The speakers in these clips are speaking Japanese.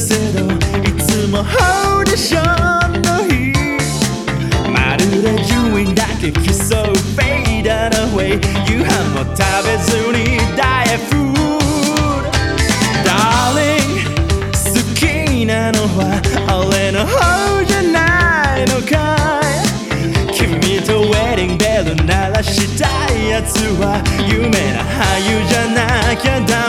せどいつもオーディションの日。まるで順位だけ競うフェイダーの way 夕飯も食べずにダイエフード。Darling 好きなのは俺の方じゃないのかい？君とウェディングベル鳴らしたいやつは。有名な俳優じゃなきゃダメ。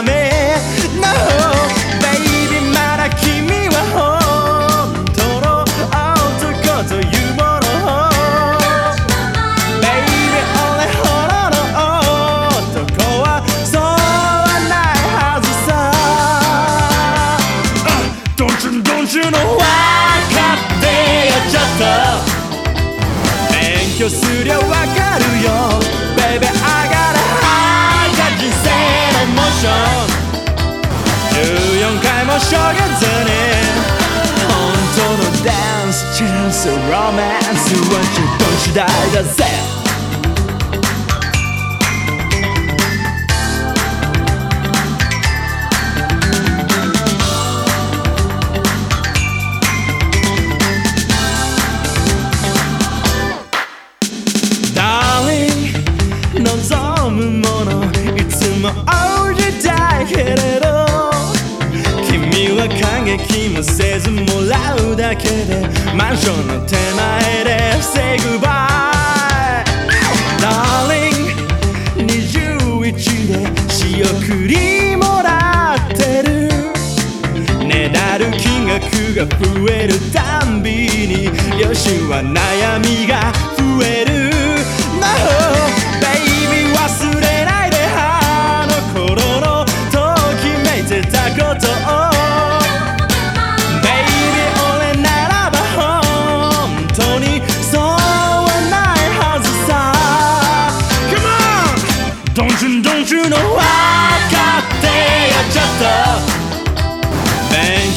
挙すりゃわかるよ。Baby I got a high 人生のモーション14回もしょげずに。本当のダンスチャンスロマンス。は自分次第だぜだけでマンションの手前で Say goodbye Darling 21で仕送りもらってる。ねだる金額が増えるたんびによしは悩みが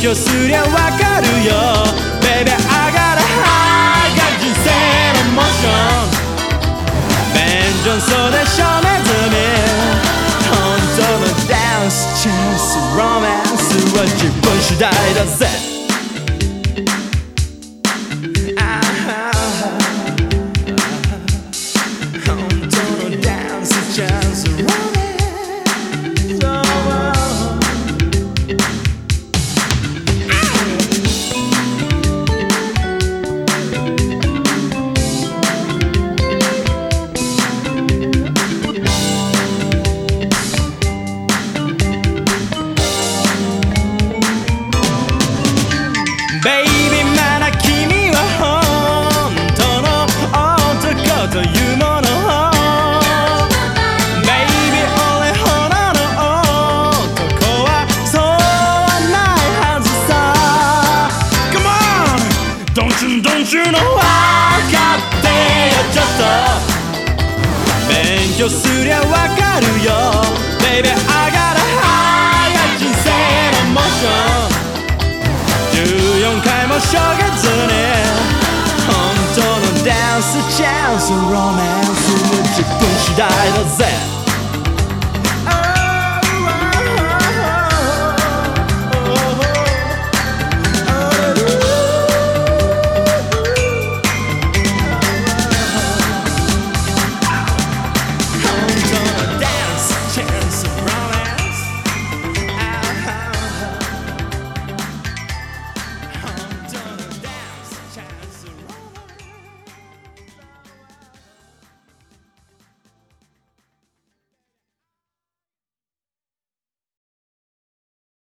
強すりゃわかるよ。Baby I got a high が人生のモーション便所そうでしょめずみ本当のダンスチャンスロマンスは自分次第だぜ。勉強すりゃわかるよ。Baby I got a high 人生のモーション14回もしょげずに本当のダンスチャンスロマンス。の自分次第。